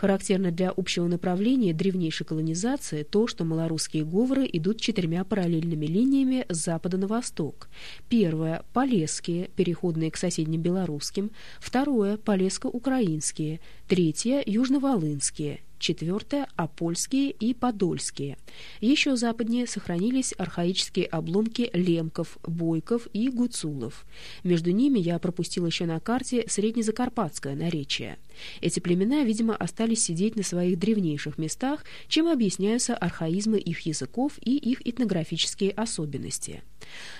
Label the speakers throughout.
Speaker 1: Характерно для общего направления древнейшей колонизации то, что малорусские говоры идут четырьмя параллельными линиями с запада на восток. Первое – полесские, переходные к соседним белорусским. Второе – полеско-украинские. Третье – южноволынские четвертое – апольские и подольские. Еще западнее сохранились архаические обломки лемков, бойков и гуцулов. Между ними я пропустил еще на карте среднезакарпатское наречие. Эти племена, видимо, остались сидеть на своих древнейших местах, чем объясняются архаизмы их языков и их этнографические особенности.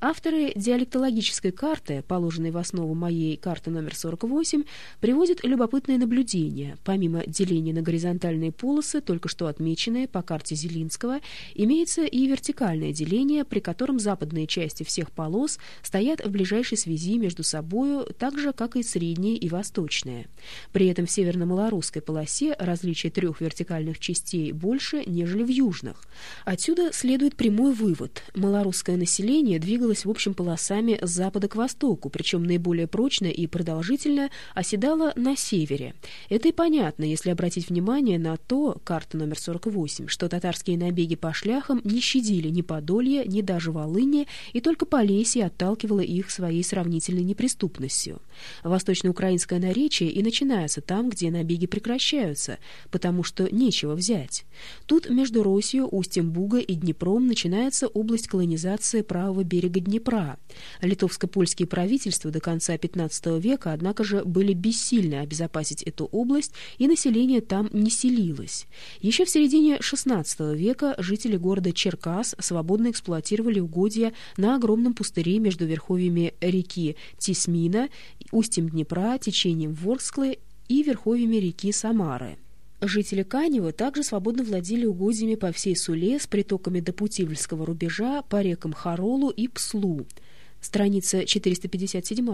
Speaker 1: Авторы диалектологической карты, положенной в основу моей карты номер 48, приводят любопытные наблюдения. Помимо деления на горизонтальные полосы, только что отмеченные по карте Зелинского, имеется и вертикальное деление, при котором западные части всех полос стоят в ближайшей связи между собою, так же, как и средние и восточные. При этом в северно-малорусской полосе различие трех вертикальных частей больше, нежели в южных. Отсюда следует прямой вывод. Малорусское население двигалось двигалась в общем полосами с запада к востоку, причем наиболее прочно и продолжительно оседала на севере. Это и понятно, если обратить внимание на то, карта номер 48, что татарские набеги по шляхам не щадили ни Подолье, ни даже Волыни, и только Полесье отталкивало их своей сравнительной неприступностью. Восточноукраинское наречие и начинается там, где набеги прекращаются, потому что нечего взять. Тут между Росью, устьем Буга и Днепром начинается область колонизации правого берега Днепра. Литовско-польские правительства до конца XV века, однако же, были бессильны обезопасить эту область, и население там не селилось. Еще в середине XVI века жители города Черкас свободно эксплуатировали угодья на огромном пустыре между верховьями реки Тисмина, устьем Днепра, течением Ворсклы и верховьями реки Самары. Жители Канева также свободно владели угодьями по всей Суле с притоками до Путивльского рубежа по рекам Харолу и Пслу. Страница 457.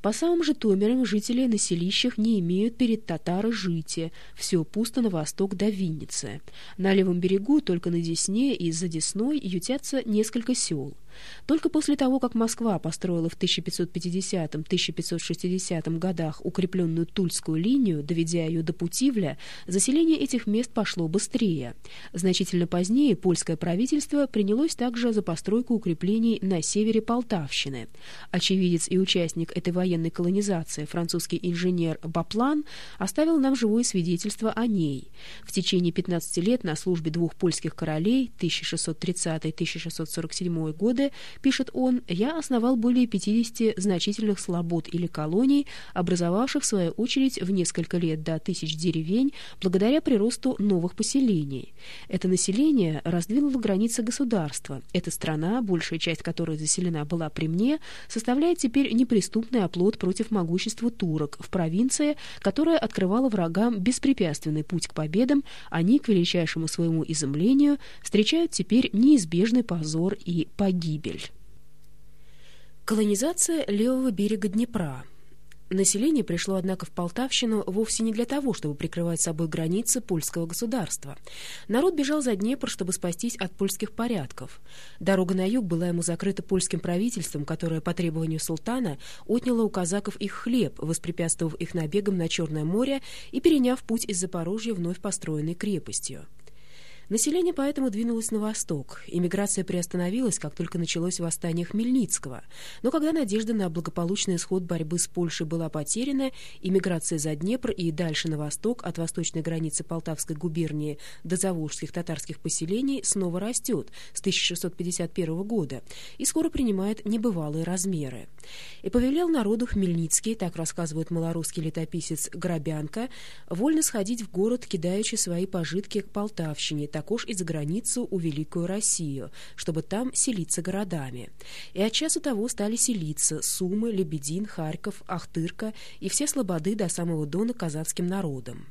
Speaker 1: По самым же томерам жители на селищах не имеют перед татары жития, все пусто на восток до Винницы. На левом берегу, только на Десне и за Десной, ютятся несколько сел. Только после того, как Москва построила в 1550-1560 годах укрепленную Тульскую линию, доведя ее до Путивля, заселение этих мест пошло быстрее. Значительно позднее польское правительство принялось также за постройку укреплений на севере Полтавщины. Очевидец и участник этой военной колонизации, французский инженер Баплан, оставил нам живое свидетельство о ней. В течение 15 лет на службе двух польских королей 1630-1647 годы пишет он, я основал более 50 значительных слобод или колоний, образовавших, в свою очередь, в несколько лет до тысяч деревень, благодаря приросту новых поселений. Это население раздвинуло границы государства. Эта страна, большая часть которой заселена была при мне, составляет теперь неприступный оплот против могущества турок в провинции, которая открывала врагам беспрепятственный путь к победам, они, к величайшему своему изумлению, встречают теперь неизбежный позор и погибель гибель. Колонизация левого берега Днепра. Население пришло, однако, в Полтавщину вовсе не для того, чтобы прикрывать собой границы польского государства. Народ бежал за Днепр, чтобы спастись от польских порядков. Дорога на юг была ему закрыта польским правительством, которое по требованию султана отняло у казаков их хлеб, воспрепятствовав их набегам на Черное море и переняв путь из Запорожья вновь построенной крепостью. Население поэтому двинулось на восток. Иммиграция приостановилась, как только началось восстание Хмельницкого. Но когда надежда на благополучный исход борьбы с Польшей была потеряна, иммиграция за Днепр и дальше на восток от восточной границы Полтавской губернии до заволжских татарских поселений снова растет с 1651 года и скоро принимает небывалые размеры. И повелел народу Хмельницкий, так рассказывает малорусский летописец Грабянка, вольно сходить в город, кидаючи свои пожитки к Полтавщине, також и за границу у Великую Россию, чтобы там селиться городами. И от часу того стали селиться Сумы, Лебедин, Харьков, Ахтырка и все слободы до самого Дона казацким народом.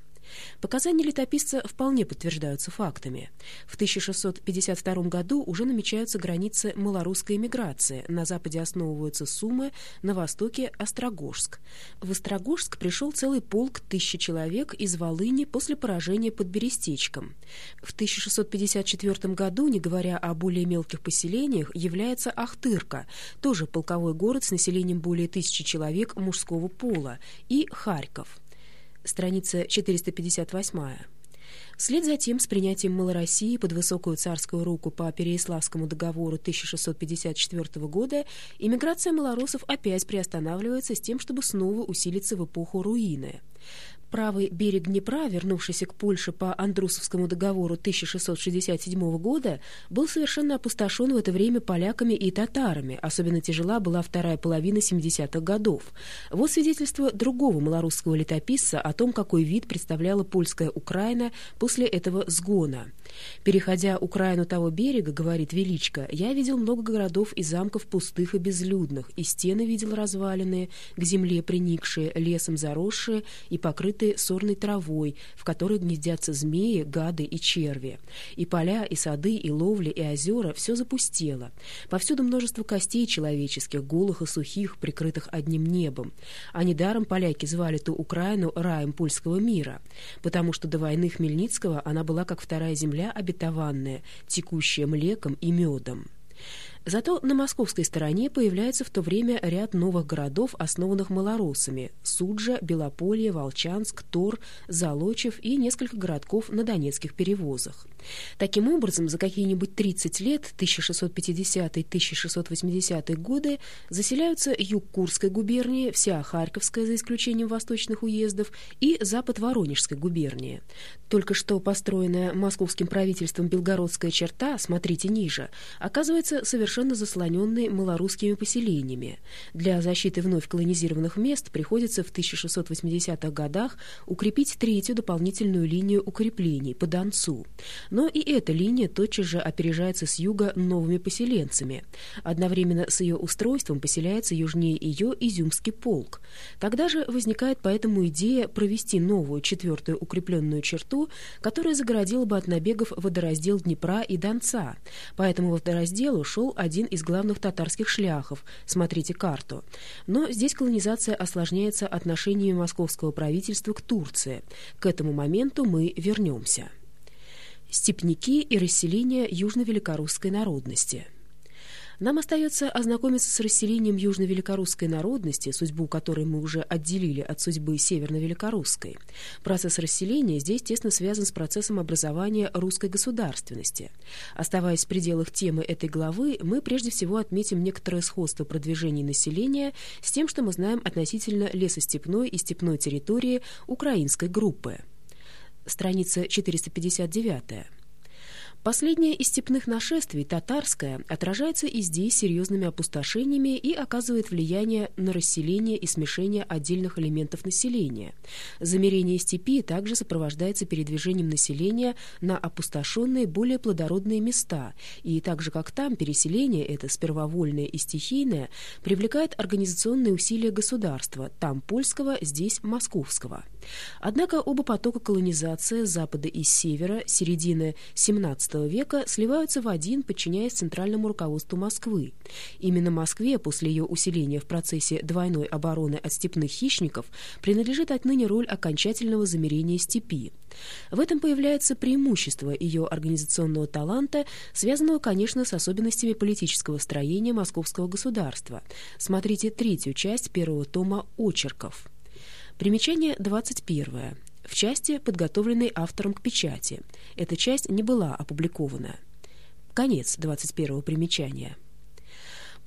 Speaker 1: Показания летописца вполне подтверждаются фактами. В 1652 году уже намечаются границы малорусской эмиграции, на западе основываются Сумы, на востоке – Острогожск. В Острогожск пришел целый полк тысячи человек из Волыни после поражения под Берестечком. В 1654 году, не говоря о более мелких поселениях, является Ахтырка, тоже полковой город с населением более тысячи человек мужского пола, и Харьков. Страница 458. Вслед за тем, с принятием Малороссии под высокую царскую руку по Переяславскому договору 1654 года, иммиграция малоросов опять приостанавливается с тем, чтобы снова усилиться в эпоху руины. Правый берег Днепра, вернувшийся к Польше по Андрусовскому договору 1667 года, был совершенно опустошен в это время поляками и татарами. Особенно тяжела была вторая половина 70-х годов. Вот свидетельство другого малорусского летописца о том, какой вид представляла польская Украина после этого сгона. «Переходя Украину того берега, — говорит Величко, — я видел много городов и замков пустых и безлюдных, и стены видел разваленные, к земле приникшие, лесом заросшие и покрытые покрытые сорной травой, в которой гнездятся змеи, гады и черви. И поля, и сады, и ловли, и озера — все запустело. Повсюду множество костей человеческих, голых и сухих, прикрытых одним небом. А недаром поляки звали ту Украину раем польского мира, потому что до войны Хмельницкого она была как вторая земля обетованная, текущая млеком и медом. Зато на московской стороне появляется в то время ряд новых городов, основанных малоросами – Суджа, Белополье, Волчанск, Тор, Залочев и несколько городков на донецких перевозах. Таким образом, за какие-нибудь 30 лет, 1650-1680 годы, заселяются юг Курской губернии, вся Харьковская, за исключением восточных уездов, и запад Воронежской губернии. Только что построенная московским правительством Белгородская черта, смотрите ниже, оказывается совершенно заслоненной малорусскими поселениями. Для защиты вновь колонизированных мест приходится в 1680-х годах укрепить третью дополнительную линию укреплений по Донцу. Но и эта линия тотчас же опережается с юга новыми поселенцами. Одновременно с ее устройством поселяется южнее ее Изюмский полк. Тогда же возникает поэтому идея провести новую четвертую укрепленную черту, которая загородила бы от набегов водораздел Днепра и Донца. По этому водоразделу шел один из главных татарских шляхов, смотрите карту. Но здесь колонизация осложняется отношениями московского правительства к Турции. К этому моменту мы вернемся степняки и расселение южно-великорусской народности. Нам остается ознакомиться с расселением южно-великорусской народности, судьбу которой мы уже отделили от судьбы северно-великорусской. Процесс расселения здесь тесно связан с процессом образования русской государственности. Оставаясь в пределах темы этой главы, мы прежде всего отметим некоторое сходство продвижений населения с тем, что мы знаем относительно лесостепной и степной территории украинской группы страница 459. Последнее из степных нашествий, татарское, отражается и здесь серьезными опустошениями и оказывает влияние на расселение и смешение отдельных элементов населения. Замерение степи также сопровождается передвижением населения на опустошенные, более плодородные места, и так же, как там, переселение это сперва вольное и стихийное, привлекает организационные усилия государства, там польского, здесь московского. Однако оба потока колонизации запада и севера середины Века сливаются в один, подчиняясь центральному руководству Москвы. Именно Москве после ее усиления в процессе двойной обороны от степных хищников принадлежит отныне роль окончательного замерения степи. В этом появляется преимущество ее организационного таланта, связанного, конечно, с особенностями политического строения московского государства. Смотрите третью часть первого тома «Очерков». Примечание 21. В части, подготовленной автором к печати. Эта часть не была опубликована. Конец 21 примечания.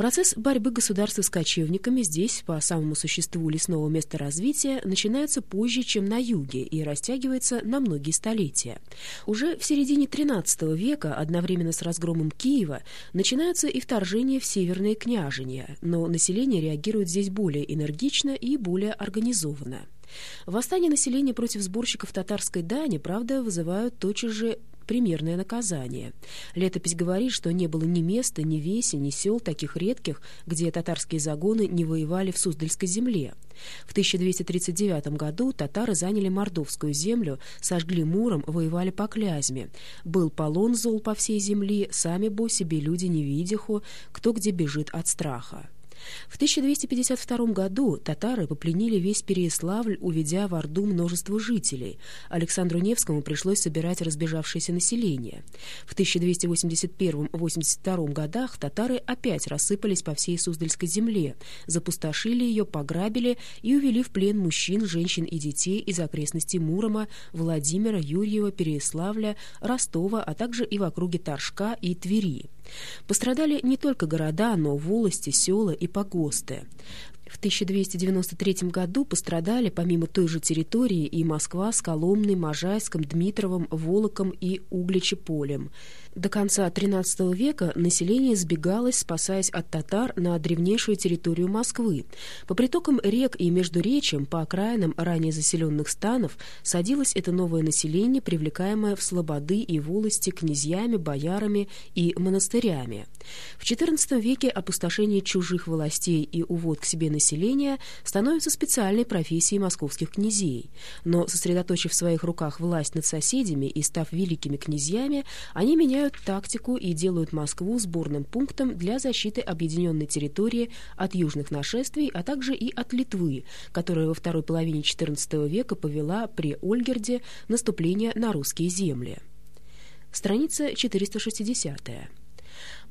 Speaker 1: Процесс борьбы государства с кочевниками здесь, по самому существу лесного места развития, начинается позже, чем на юге, и растягивается на многие столетия. Уже в середине XIII века, одновременно с разгромом Киева, начинаются и вторжения в северные княжения, но население реагирует здесь более энергично и более организованно. Восстание населения против сборщиков татарской дани, правда, вызывают тотчас же примерное наказание. Летопись говорит, что не было ни места, ни веси, ни сел таких редких, где татарские загоны не воевали в Суздальской земле. В 1239 году татары заняли Мордовскую землю, сожгли Муром, воевали по Клязьме. Был полон зол по всей земле, сами бо себе люди не видиху, кто где бежит от страха. В 1252 году татары попленили весь Переяславль, уведя в Орду множество жителей. Александру Невскому пришлось собирать разбежавшееся население. В 1281-82 годах татары опять рассыпались по всей Суздальской земле, запустошили ее, пограбили и увели в плен мужчин, женщин и детей из окрестностей Мурома, Владимира, Юрьева, Переяславля, Ростова, а также и в округе Торжка и Твери. Пострадали не только города, но волости, села и погосты. В 1293 году пострадали помимо той же территории и Москва с Коломной, Можайском, Дмитровым, Волоком и Угличеполем. До конца XIII века население сбегалось, спасаясь от татар, на древнейшую территорию Москвы. По притокам рек и междуречьям, по окраинам ранее заселенных станов, садилось это новое население, привлекаемое в слободы и волости князьями, боярами и монастырями. В XIV веке опустошение чужих властей и увод к себе населения становятся специальной профессией московских князей. Но, сосредоточив в своих руках власть над соседями и став великими князьями, они меняют меняют тактику и делают Москву сборным пунктом для защиты объединенной территории от южных нашествий, а также и от Литвы, которая во второй половине XIV века повела при Ольгерде наступление на русские земли. Страница 460. -я.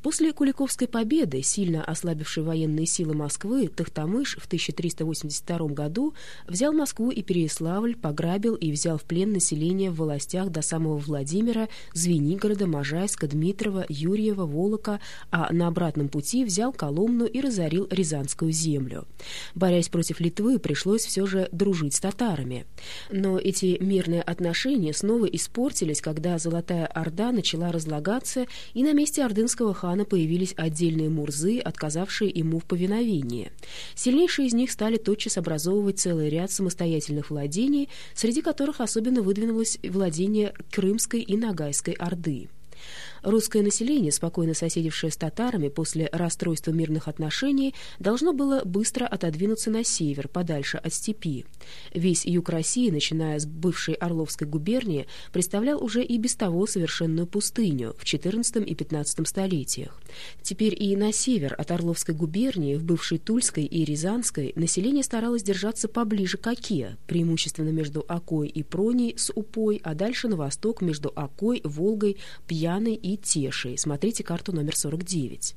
Speaker 1: После Куликовской победы, сильно ослабившей военные силы Москвы, Тахтамыш в 1382 году взял Москву и Переяславль, пограбил и взял в плен население в властях до самого Владимира, Звенигорода, Можайска, Дмитрова, Юрьева, Волока, а на обратном пути взял Коломну и разорил Рязанскую землю. Борясь против Литвы, пришлось все же дружить с татарами. Но эти мирные отношения снова испортились, когда Золотая Орда начала разлагаться, и на месте ордынского хана хана появились отдельные мурзы, отказавшие ему в повиновении. Сильнейшие из них стали тотчас образовывать целый ряд самостоятельных владений, среди которых особенно выдвинулось владение Крымской и Ногайской Орды. Русское население, спокойно соседившее с татарами после расстройства мирных отношений, должно было быстро отодвинуться на север, подальше от степи. Весь юг России, начиная с бывшей Орловской губернии, представлял уже и без того совершенную пустыню в XIV и XV столетиях. Теперь и на север от Орловской губернии, в бывшей Тульской и Рязанской, население старалось держаться поближе к Оке, преимущественно между Окой и Проней с Упой, а дальше на восток между Окой, Волгой, Пьяной и Тешей. Смотрите карту номер 49.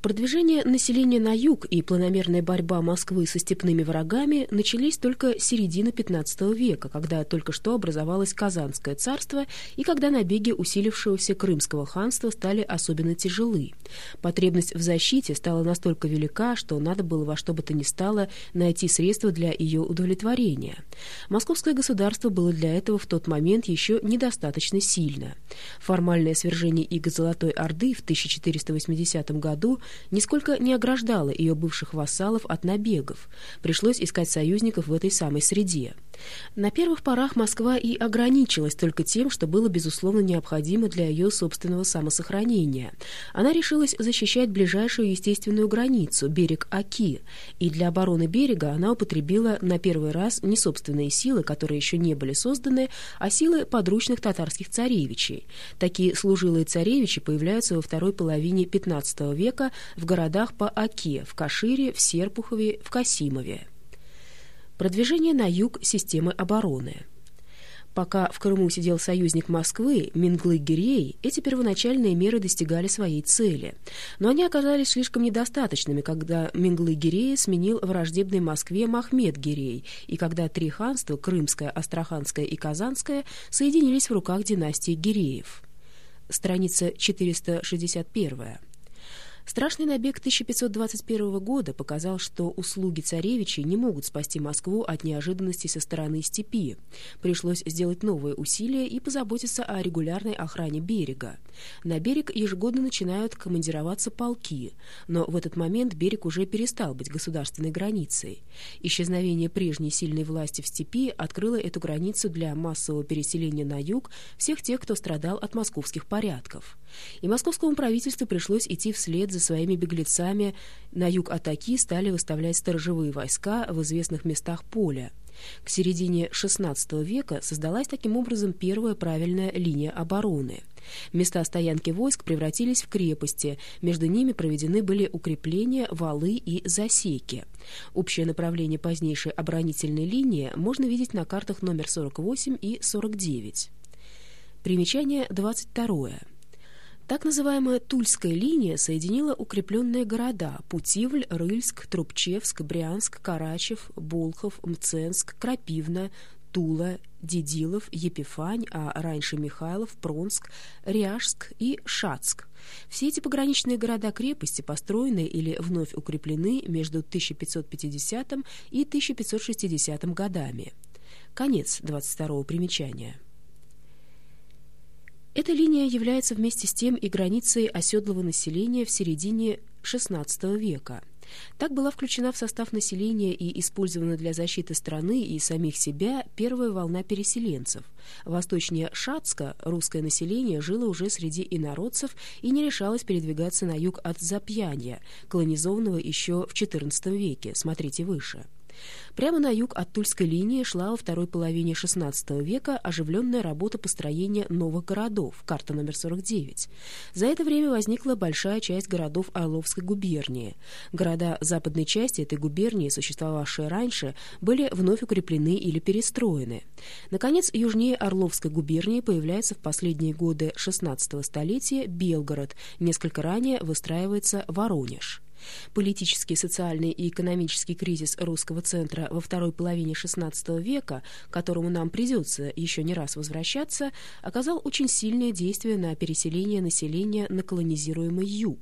Speaker 1: Продвижение населения на юг и планомерная борьба Москвы со степными врагами начались только с середины XV века, когда только что образовалось Казанское царство и когда набеги усилившегося Крымского ханства стали особенно тяжелы. Потребность в защите стала настолько велика, что надо было во что бы то ни стало найти средства для ее удовлетворения. Московское государство было для этого в тот момент еще недостаточно сильно. Формальное свержение иго Золотой Орды в 1480 году нисколько не ограждала ее бывших вассалов от набегов. Пришлось искать союзников в этой самой среде. На первых порах Москва и ограничилась только тем, что было, безусловно, необходимо для ее собственного самосохранения. Она решилась защищать ближайшую естественную границу, берег Аки, и для обороны берега она употребила на первый раз не собственные силы, которые еще не были созданы, а силы подручных татарских царевичей. Такие служилые царевичи появляются во второй половине XV века в городах по Оке, в Кашире, в Серпухове, в Касимове. Продвижение на юг системы обороны. Пока в Крыму сидел союзник Москвы, Минглы-Гирей, эти первоначальные меры достигали своей цели. Но они оказались слишком недостаточными, когда Минглы-Гирей сменил враждебной Москве Махмед-Гирей, и когда три ханства, Крымское, Астраханское и Казанское, соединились в руках династии Гиреев. Страница 461. Страшный набег 1521 года показал, что услуги царевичей не могут спасти Москву от неожиданностей со стороны степи. Пришлось сделать новые усилия и позаботиться о регулярной охране берега. На берег ежегодно начинают командироваться полки, но в этот момент берег уже перестал быть государственной границей. Исчезновение прежней сильной власти в степи открыло эту границу для массового переселения на юг всех тех, кто страдал от московских порядков. И московскому правительству пришлось идти вслед за своими беглецами. На юг Атаки стали выставлять сторожевые войска в известных местах поля. К середине XVI века создалась таким образом первая правильная линия обороны. Места стоянки войск превратились в крепости, между ними проведены были укрепления, валы и засеки. Общее направление позднейшей оборонительной линии можно видеть на картах номер 48 и 49. Примечание 22. Так называемая Тульская линия соединила укрепленные города Путивль, Рыльск, Трубчевск, Брянск, Карачев, Болхов, Мценск, Крапивна, Тула, Дедилов, Епифань, а раньше Михайлов, Пронск, Ряжск и Шацк. Все эти пограничные города-крепости построены или вновь укреплены между 1550 и 1560 годами. Конец 22 примечания. Эта линия является вместе с тем и границей оседлого населения в середине XVI века. Так была включена в состав населения и использована для защиты страны и самих себя первая волна переселенцев. Восточнее Шацка русское население жило уже среди инородцев и не решалось передвигаться на юг от Запьянья, колонизованного еще в XIV веке, смотрите выше. Прямо на юг от Тульской линии шла во второй половине XVI века оживленная работа построения новых городов, карта номер 49. За это время возникла большая часть городов Орловской губернии. Города западной части этой губернии, существовавшие раньше, были вновь укреплены или перестроены. Наконец, южнее Орловской губернии появляется в последние годы XVI столетия Белгород, несколько ранее выстраивается Воронеж. Политический, социальный и экономический кризис русского центра во второй половине XVI века, к которому нам придется еще не раз возвращаться, оказал очень сильное действие на переселение населения на колонизируемый юг.